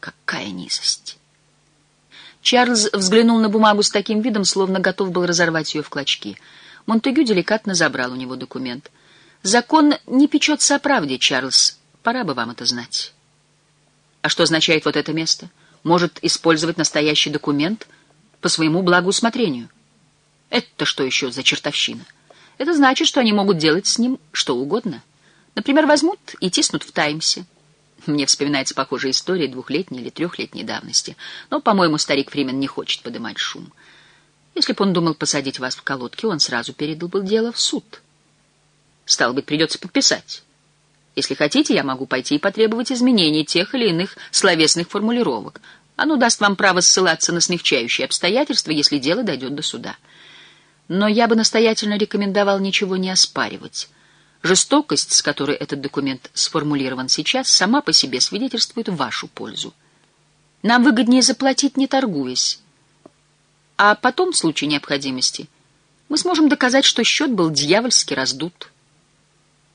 Какая низость! Чарльз взглянул на бумагу с таким видом, словно готов был разорвать ее в клочки. Монтегю деликатно забрал у него документ. «Закон не печется о правде, Чарльз. Пора бы вам это знать». «А что означает вот это место? Может использовать настоящий документ по своему благоусмотрению?» «Это что еще за чертовщина?» «Это значит, что они могут делать с ним что угодно. Например, возьмут и тиснут в «Таймсе». Мне вспоминается похожая история двухлетней или трехлетней давности. Но, по-моему, старик Фримен не хочет поднимать шум. Если бы он думал посадить вас в колодки, он сразу передал бы дело в суд. Стало быть, придется подписать. Если хотите, я могу пойти и потребовать изменений тех или иных словесных формулировок. Оно даст вам право ссылаться на смягчающие обстоятельства, если дело дойдет до суда. Но я бы настоятельно рекомендовал ничего не оспаривать. Жестокость, с которой этот документ сформулирован сейчас, сама по себе свидетельствует в вашу пользу. Нам выгоднее заплатить, не торгуясь. А потом, в случае необходимости, мы сможем доказать, что счет был дьявольски раздут.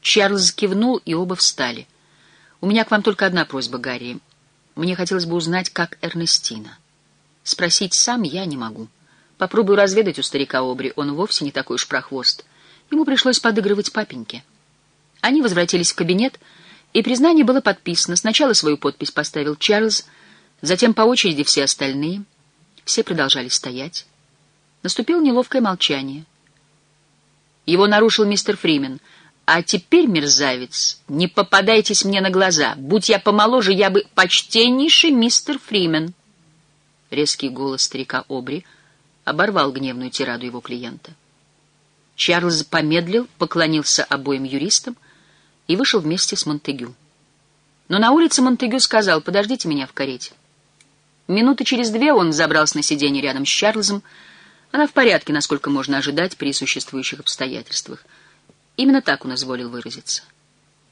Чарльз кивнул, и оба встали. «У меня к вам только одна просьба, Гарри. Мне хотелось бы узнать, как Эрнестина. Спросить сам я не могу. Попробую разведать у старика Обри, он вовсе не такой уж прохвост. Ему пришлось подыгрывать папеньке». Они возвратились в кабинет, и признание было подписано. Сначала свою подпись поставил Чарльз, затем по очереди все остальные. Все продолжали стоять. Наступило неловкое молчание. Его нарушил мистер Фримен. «А теперь, мерзавец, не попадайтесь мне на глаза. Будь я помоложе, я бы почтеннейший мистер Фримен». Резкий голос старика Обри оборвал гневную тираду его клиента. Чарльз помедлил, поклонился обоим юристам, и вышел вместе с Монтегю. Но на улице Монтегю сказал, подождите меня в карете. Минуты через две он забрался на сиденье рядом с Чарльзом. Она в порядке, насколько можно ожидать при существующих обстоятельствах. Именно так он изволил выразиться.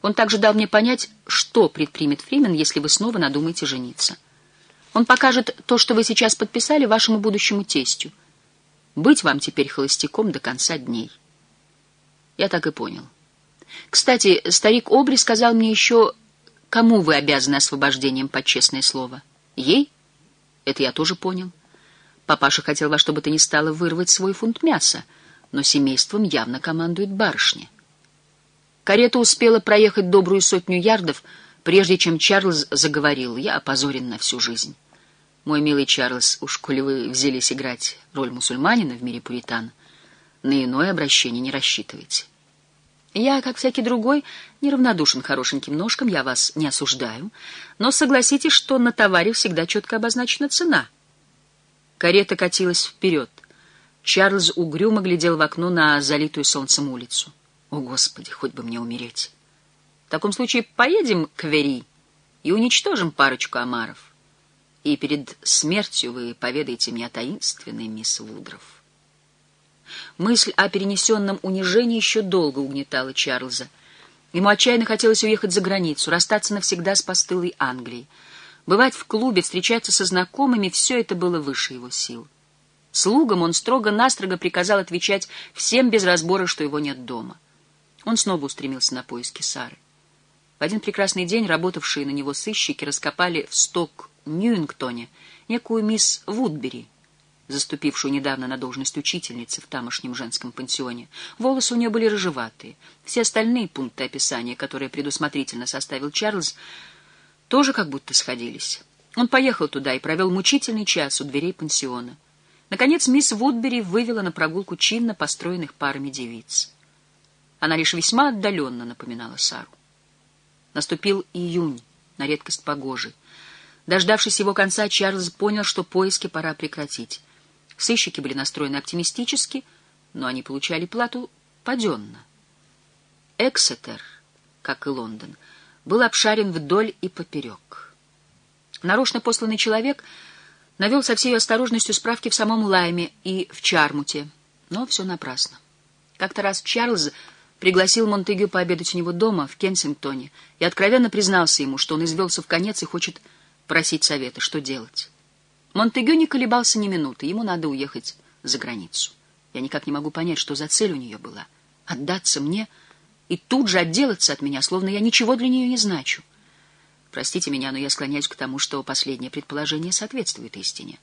Он также дал мне понять, что предпримет Фримен, если вы снова надумаете жениться. Он покажет то, что вы сейчас подписали, вашему будущему тестю. Быть вам теперь холостяком до конца дней. Я так и понял. Кстати, старик Обри сказал мне еще, кому вы обязаны освобождением под честное слово. Ей? Это я тоже понял. Папаша хотел во что бы то ни стало вырвать свой фунт мяса, но семейством явно командует барышня. Карета успела проехать добрую сотню ярдов, прежде чем Чарльз заговорил. Я опозорен на всю жизнь. Мой милый Чарльз, уж коли вы взялись играть роль мусульманина в мире пуритан, на иное обращение не рассчитывайте. Я, как всякий другой, неравнодушен хорошеньким ножкам, я вас не осуждаю, но согласитесь, что на товаре всегда четко обозначена цена. Карета катилась вперед. Чарльз угрюмо глядел в окно на залитую солнцем улицу. О, Господи, хоть бы мне умереть. В таком случае поедем к Вери и уничтожим парочку омаров. И перед смертью вы поведаете мне о таинственной мисс Вудров. Мысль о перенесенном унижении еще долго угнетала Чарльза. Ему отчаянно хотелось уехать за границу, расстаться навсегда с постылой Англией. Бывать в клубе, встречаться со знакомыми — все это было выше его сил. Слугам он строго-настрого приказал отвечать всем без разбора, что его нет дома. Он снова устремился на поиски Сары. В один прекрасный день работавшие на него сыщики раскопали в сток Ньюингтоне некую мисс Вудбери, заступившую недавно на должность учительницы в тамошнем женском пансионе. Волосы у нее были рыжеватые. Все остальные пункты описания, которые предусмотрительно составил Чарльз, тоже как будто сходились. Он поехал туда и провел мучительный час у дверей пансиона. Наконец мисс Вудбери вывела на прогулку чинно построенных парами девиц. Она лишь весьма отдаленно напоминала Сару. Наступил июнь, на редкость погожий. Дождавшись его конца, Чарльз понял, что поиски пора прекратить. Сыщики были настроены оптимистически, но они получали плату паденно. Эксетер, как и Лондон, был обшарен вдоль и поперек. Нарочно посланный человек навел со всей осторожностью справки в самом Лайме и в Чармуте, но все напрасно. Как-то раз Чарльз пригласил Монтегю пообедать у него дома в Кенсингтоне и откровенно признался ему, что он извелся в конец и хочет просить совета, что делать. Монтегю не колебался ни минуты, ему надо уехать за границу. Я никак не могу понять, что за цель у нее была. Отдаться мне и тут же отделаться от меня, словно я ничего для нее не значу. Простите меня, но я склоняюсь к тому, что последнее предположение соответствует истине.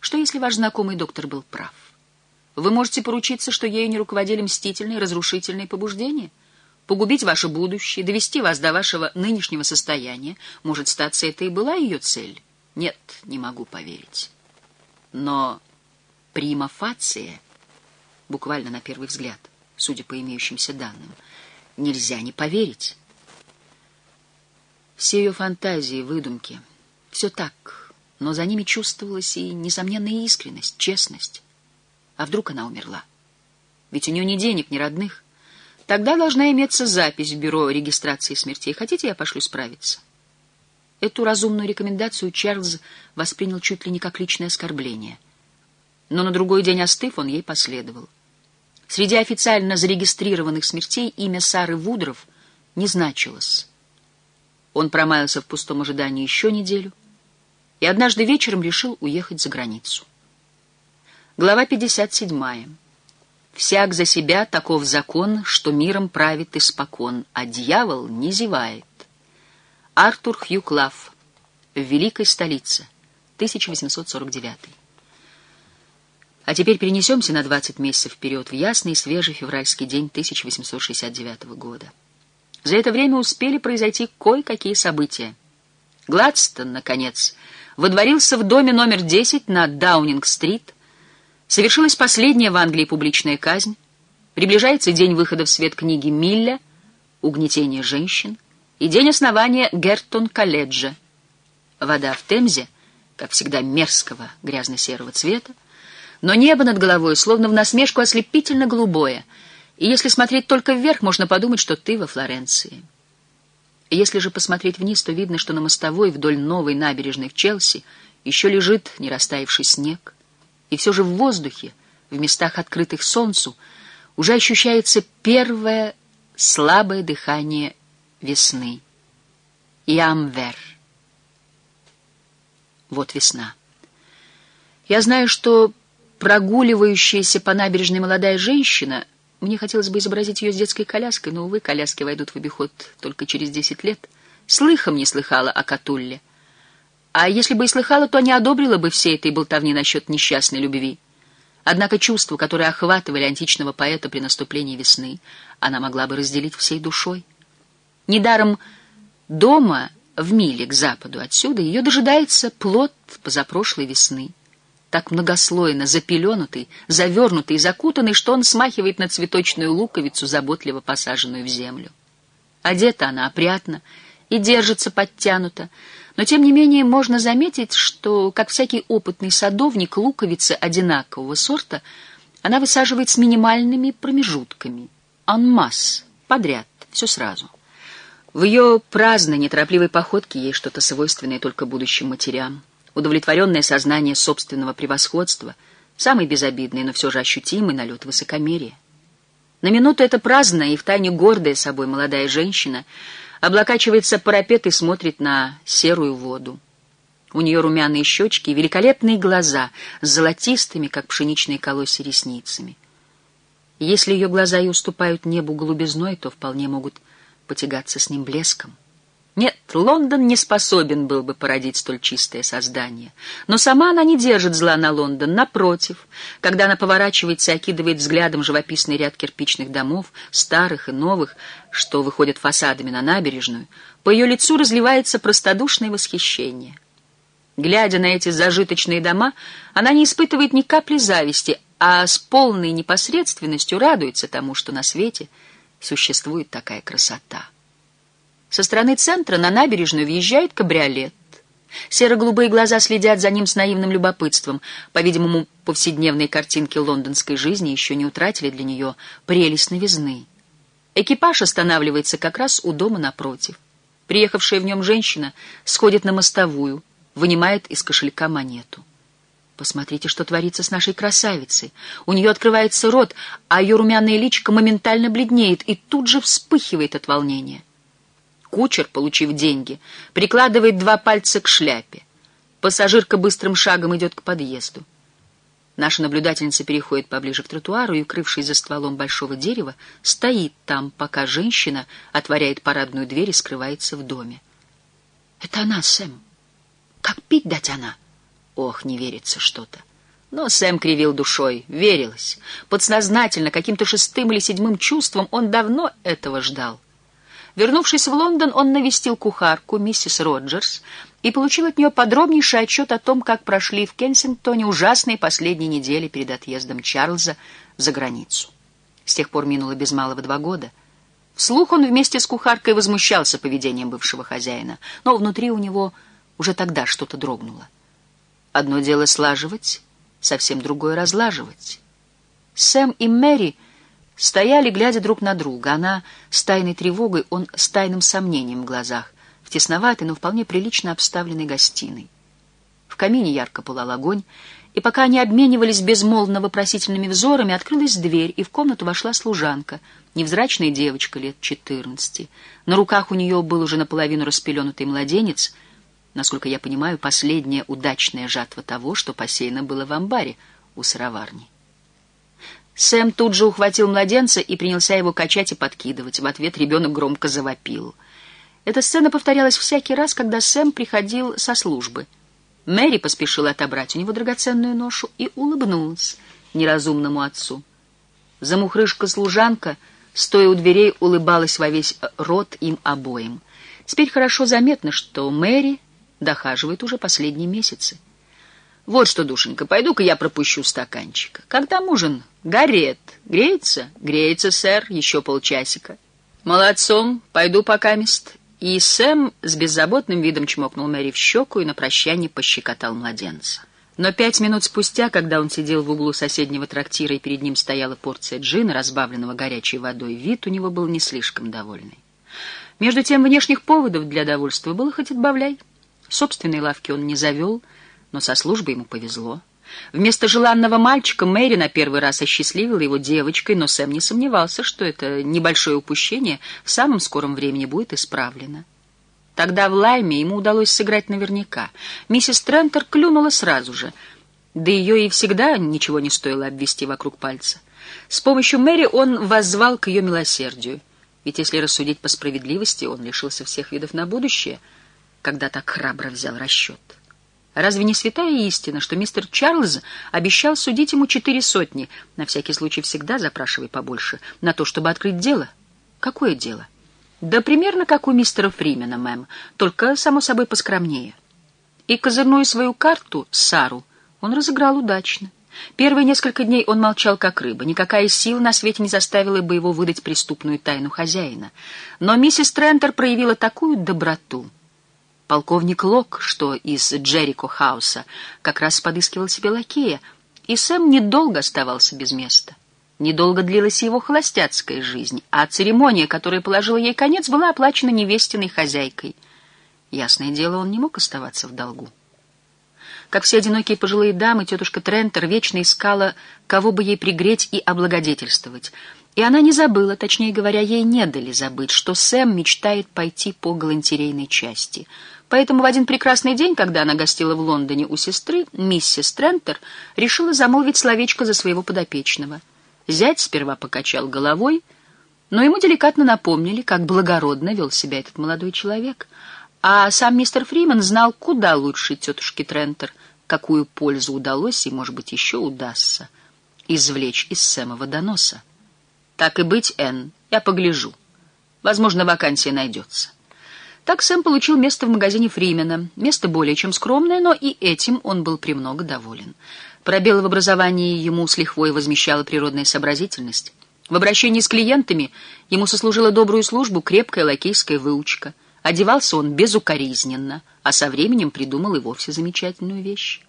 Что если ваш знакомый доктор был прав? Вы можете поручиться, что ею не руководили мстительные, разрушительные побуждения? Погубить ваше будущее, довести вас до вашего нынешнего состояния. Может, статься, это и была ее цель? Нет, не могу поверить. Но прима фация, буквально на первый взгляд, судя по имеющимся данным, нельзя не поверить. Все ее фантазии, выдумки, все так, но за ними чувствовалась и несомненная искренность, честность. А вдруг она умерла? Ведь у нее ни денег, ни родных. Тогда должна иметься запись в бюро регистрации смертей. Хотите, я пошлю справиться? Эту разумную рекомендацию Чарльз воспринял чуть ли не как личное оскорбление. Но на другой день остыв, он ей последовал. Среди официально зарегистрированных смертей имя Сары Вудров не значилось. Он промаялся в пустом ожидании еще неделю и однажды вечером решил уехать за границу. Глава 57. «Всяк за себя таков закон, что миром правит испокон, а дьявол не зевает». Артур Хью Клав. В великой столице. 1849. А теперь перенесемся на 20 месяцев вперед, в ясный и свежий февральский день 1869 года. За это время успели произойти кое-какие события. Гладстон, наконец, водворился в доме номер 10 на Даунинг-стрит. Совершилась последняя в Англии публичная казнь. Приближается день выхода в свет книги Милля «Угнетение женщин» и день основания Гертон-колледжа. Вода в Темзе, как всегда мерзкого грязно-серого цвета, но небо над головой словно в насмешку ослепительно голубое — и если смотреть только вверх, можно подумать, что ты во Флоренции. Если же посмотреть вниз, то видно, что на мостовой вдоль новой набережной в Челси еще лежит не растаявший снег. И все же в воздухе, в местах, открытых солнцу, уже ощущается первое слабое дыхание весны. Ямвер. Вот весна. Я знаю, что прогуливающаяся по набережной молодая женщина — мне хотелось бы изобразить ее с детской коляской, но, увы, коляски войдут в обиход только через десять лет. Слыхом не слыхала о Катулле. А если бы и слыхала, то не одобрила бы всей этой болтовни насчет несчастной любви. Однако чувства, которые охватывали античного поэта при наступлении весны, она могла бы разделить всей душой. Недаром дома в миле к западу отсюда ее дожидается плод позапрошлой весны так многослойно запеленутый, завернутый и закутанный, что он смахивает на цветочную луковицу, заботливо посаженную в землю. Одета она опрятно и держится подтянуто, но тем не менее можно заметить, что, как всякий опытный садовник, луковицы одинакового сорта она высаживает с минимальными промежутками, анмасс, подряд, все сразу. В ее праздной, неторопливой походке есть что-то свойственное только будущим матерям удовлетворенное сознание собственного превосходства, самый безобидный, но все же ощутимый налет высокомерия. На минуту эта праздная и втайне гордая собой молодая женщина облокачивается парапет и смотрит на серую воду. У нее румяные щечки и великолепные глаза с золотистыми, как пшеничные колосья, ресницами. Если ее глаза и уступают небу голубизной, то вполне могут потягаться с ним блеском. Нет, Лондон не способен был бы породить столь чистое создание. Но сама она не держит зла на Лондон, напротив. Когда она поворачивается и окидывает взглядом живописный ряд кирпичных домов, старых и новых, что выходят фасадами на набережную, по ее лицу разливается простодушное восхищение. Глядя на эти зажиточные дома, она не испытывает ни капли зависти, а с полной непосредственностью радуется тому, что на свете существует такая красота. Со стороны центра на набережную въезжает кабриолет. Серо-голубые глаза следят за ним с наивным любопытством. По-видимому, повседневные картинки лондонской жизни еще не утратили для нее прелесть новизны. Экипаж останавливается как раз у дома напротив. Приехавшая в нем женщина сходит на мостовую, вынимает из кошелька монету. Посмотрите, что творится с нашей красавицей. У нее открывается рот, а ее румяное личико моментально бледнеет и тут же вспыхивает от волнения. Кучер, получив деньги, прикладывает два пальца к шляпе. Пассажирка быстрым шагом идет к подъезду. Наша наблюдательница переходит поближе к тротуару и, укрывшись за стволом большого дерева, стоит там, пока женщина отворяет парадную дверь и скрывается в доме. Это она, Сэм. Как пить дать она? Ох, не верится что-то. Но Сэм кривил душой. Верилось. Подсознательно, каким-то шестым или седьмым чувством он давно этого ждал. Вернувшись в Лондон, он навестил кухарку, миссис Роджерс, и получил от нее подробнейший отчет о том, как прошли в Кенсингтоне ужасные последние недели перед отъездом Чарльза за границу. С тех пор минуло без малого два года. Вслух он вместе с кухаркой возмущался поведением бывшего хозяина, но внутри у него уже тогда что-то дрогнуло. Одно дело слаживать, совсем другое разлаживать. Сэм и Мэри стояли, глядя друг на друга. Она с тайной тревогой, он с тайным сомнением в глазах, в тесноватой, но вполне прилично обставленной гостиной. В камине ярко пылал огонь, и пока они обменивались безмолвно вопросительными взорами, открылась дверь, и в комнату вошла служанка, невзрачная девочка лет четырнадцати. На руках у нее был уже наполовину распеленутый младенец, насколько я понимаю, последняя удачная жатва того, что посеяно было в амбаре у сыроварни. Сэм тут же ухватил младенца и принялся его качать и подкидывать. В ответ ребенок громко завопил. Эта сцена повторялась всякий раз, когда Сэм приходил со службы — Мэри поспешила отобрать у него драгоценную ношу и улыбнулась неразумному отцу. Замухрышка-служанка, стоя у дверей, улыбалась во весь рот им обоим. Теперь хорошо заметно, что Мэри дохаживает уже последние месяцы. Вот что, душенька, пойду-ка я пропущу стаканчик. Там ужин? Горет. Греется? Греется, сэр, еще полчасика. Молодцом, пойду пока мест. И Сэм с беззаботным видом чмокнул Мэри в щеку и на прощание пощекотал младенца. Но пять минут спустя, когда он сидел в углу соседнего трактира и перед ним стояла порция джина, разбавленного горячей водой, вид у него был не слишком довольный. Между тем внешних поводов для довольства было хоть отбавляй. Собственной лавки он не завел, но со службой ему повезло. Вместо желанного мальчика Мэри на первый раз осчастливила его девочкой, но Сэм не сомневался, что это небольшое упущение в самом скором времени будет исправлено. Тогда в Лайме ему удалось сыграть наверняка. Миссис Трентер клюнула сразу же, да ее и всегда ничего не стоило обвести вокруг пальца. С помощью Мэри он воззвал к ее милосердию. Ведь если рассудить по справедливости, он лишился всех видов на будущее, когда так храбро взял расчет. Разве не святая истина, что мистер Чарльз обещал судить ему четыре сотни, на всякий случай всегда запрашивай побольше, на то, чтобы открыть дело? Какое дело? Да примерно как у мистера Фримена, мэм, только, само собой, поскромнее. И козырную свою карту, Сару, он разыграл удачно. Первые несколько дней он молчал как рыба. Никакая сила на свете не заставила бы его выдать преступную тайну хозяина. Но миссис Трентер проявила такую доброту — Полковник Лок, что из Джерико Хауса, как раз подыскивал себе лакея, и Сэм недолго оставался без места. Недолго длилась его холостяцкая жизнь, а церемония, которая положила ей конец, была оплачена невестиной хозяйкой. Ясное дело, он не мог оставаться в долгу. Как все одинокие пожилые дамы, тетушка Трентер вечно искала, кого бы ей пригреть и облагодетельствовать. И она не забыла, точнее говоря, ей не дали забыть, что Сэм мечтает пойти по галантерейной части — Поэтому в один прекрасный день, когда она гостила в Лондоне у сестры, миссис Трентер решила замолвить словечко за своего подопечного. Зять сперва покачал головой, но ему деликатно напомнили, как благородно вел себя этот молодой человек. А сам мистер Фриман знал куда лучше тетушки Трентер, какую пользу удалось и, может быть, еще удастся извлечь из Сэмова доноса. Так и быть, Энн, я погляжу. Возможно, вакансия найдется. Так Сэм получил место в магазине Фримена. Место более чем скромное, но и этим он был премного доволен. Пробелы в образовании ему с лихвой возмещала природная сообразительность. В обращении с клиентами ему сослужила добрую службу крепкая лакейская выучка. Одевался он безукоризненно, а со временем придумал и вовсе замечательную вещь.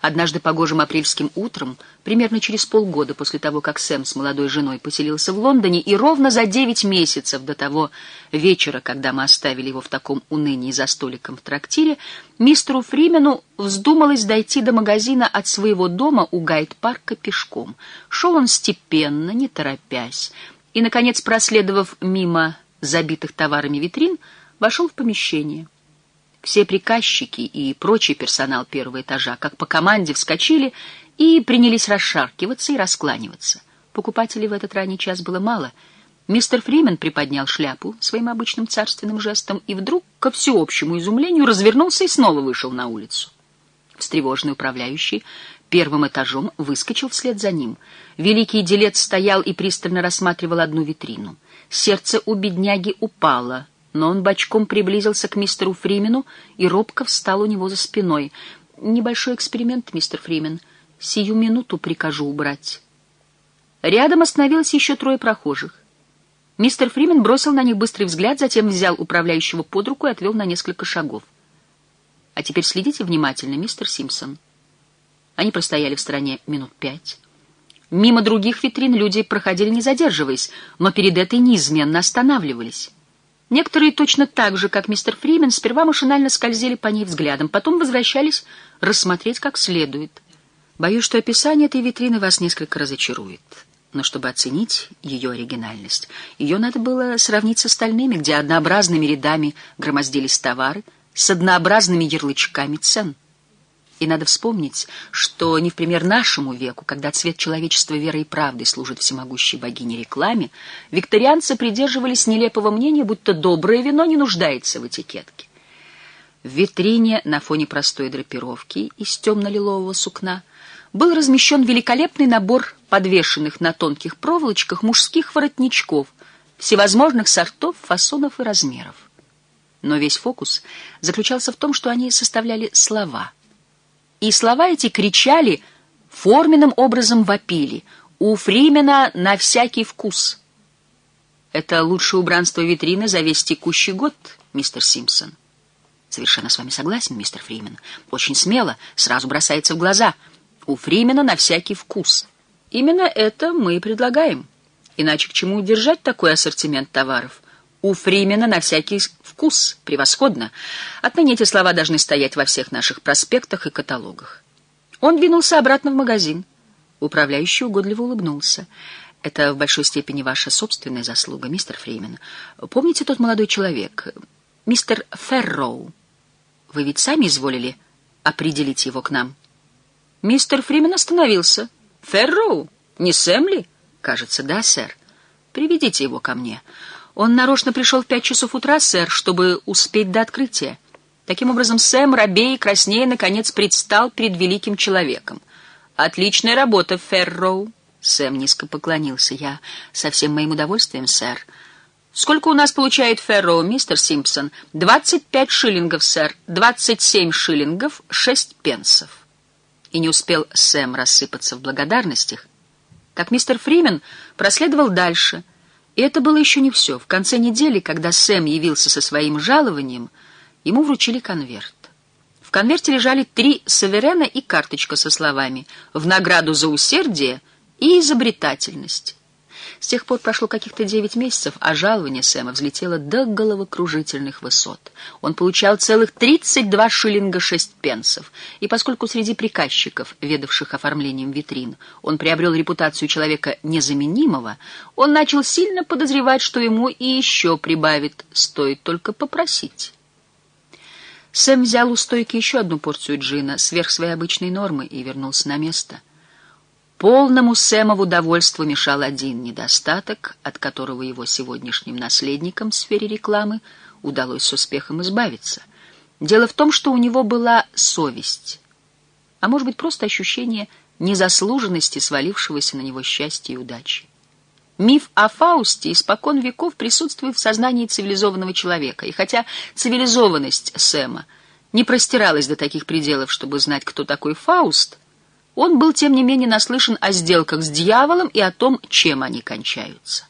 Однажды погожим апрельским утром, примерно через полгода после того, как Сэм с молодой женой поселился в Лондоне, и ровно за девять месяцев до того вечера, когда мы оставили его в таком унынии за столиком в трактире, мистеру Фримену вздумалось дойти до магазина от своего дома у гайд-парка пешком. Шел он степенно, не торопясь, и, наконец, проследовав мимо забитых товарами витрин, вошел в помещение — все приказчики и прочий персонал первого этажа, как по команде, вскочили и принялись расшаркиваться и раскланиваться. Покупателей в этот ранний час было мало, Мистер Фримен приподнял шляпу своим обычным царственным жестом и вдруг, ко всеобщему изумлению, развернулся и снова вышел на улицу. Встревоженный управляющий первым этажом выскочил вслед за ним. Великий делец стоял и пристально рассматривал одну витрину. Сердце у бедняги упало, но он бочком приблизился к мистеру Фримену и робко встал у него за спиной. «Небольшой эксперимент, мистер Фримен. Сию минуту прикажу убрать». Рядом остановилось еще трое прохожих. Мистер Фримен бросил на них быстрый взгляд, затем взял управляющего под руку и отвел на несколько шагов. «А теперь следите внимательно, мистер Симпсон». Они простояли в стороне минут пять. Мимо других витрин люди проходили не задерживаясь, но перед этой неизменно останавливались. Некоторые точно так же, как мистер Фримен, сперва машинально скользили по ней взглядом, потом возвращались рассмотреть как следует. Боюсь, что описание этой витрины вас несколько разочарует но чтобы оценить ее оригинальность, ее надо было сравнить с остальными, где однообразными рядами громоздились товары с однообразными ярлычками цен. И надо вспомнить, что не в пример нашему веку, когда цвет человечества верой и правдой служит всемогущей богине рекламе, викторианцы придерживались нелепого мнения, будто доброе вино не нуждается в этикетке. В витрине на фоне простой драпировки из темно-лилового сукна был размещен великолепный набор подвешенных на тонких проволочках мужских воротничков всевозможных сортов, фасонов и размеров. Но весь фокус заключался в том, что они составляли слова. И слова эти кричали, форменным образом вопили. «У Фримена на всякий вкус». Это лучшее убранство витрины за весь текущий год, мистер Симпсон. Совершенно с вами согласен, мистер Фримен. Очень смело, сразу бросается в глаза — у Фримена на всякий вкус. Именно это мы и предлагаем. Иначе к чему держать такой ассортимент товаров? У Фримена на всякий вкус. Превосходно. Отныне эти слова должны стоять во всех наших проспектах и каталогах. Он двинулся обратно в магазин. Управляющий угодливо улыбнулся. Это в большой степени ваша собственная заслуга, мистер Фримен. Помните тот молодой человек, мистер Ферроу? Вы ведь сами изволили определить его к нам? Мистер Фримен остановился. «Ферроу? Не Сэм ли?» «Кажется, да, сэр. Приведите его ко мне. Он нарочно пришел в пять часов утра, сэр, чтобы успеть до открытия. Таким образом, Сэм, рабей и краснее, наконец предстал перед великим человеком. Отличная работа, Ферроу». Сэм низко поклонился. «Я со всем моим удовольствием, сэр». «Сколько у нас получает Ферроу, мистер Симпсон?» «Двадцать пять шиллингов, сэр. Двадцать семь шиллингов, шесть пенсов». И не успел Сэм рассыпаться в благодарностях, как мистер Фримен проследовал дальше. И это было еще не все. В конце недели, когда Сэм явился со своим жалованием, ему вручили конверт. В конверте лежали три саверена и карточка со словами «В награду за усердие и изобретательность». С тех пор прошло каких-то девять месяцев, а жалование Сэма взлетело до головокружительных высот. Он получал целых 32 шиллинга 6 пенсов, и поскольку среди приказчиков, ведавших оформлением витрин, он приобрел репутацию человека незаменимого, он начал сильно подозревать, что ему и еще прибавит, стоит только попросить. Сэм взял у стойки еще одну порцию джина сверх своей обычной нормы и вернулся на место — Полному Сэмову довольству мешал один недостаток, от которого его сегодняшним наследникам в сфере рекламы удалось с успехом избавиться. Дело в том, что у него была совесть, а может быть просто ощущение незаслуженности свалившегося на него счастья и удачи. Миф о Фаусте испокон веков присутствует в сознании цивилизованного человека, и хотя цивилизованность Сэма не простиралась до таких пределов, чтобы знать, кто такой Фауст — он был, тем не менее, наслышан о сделках с дьяволом и о том, чем они кончаются.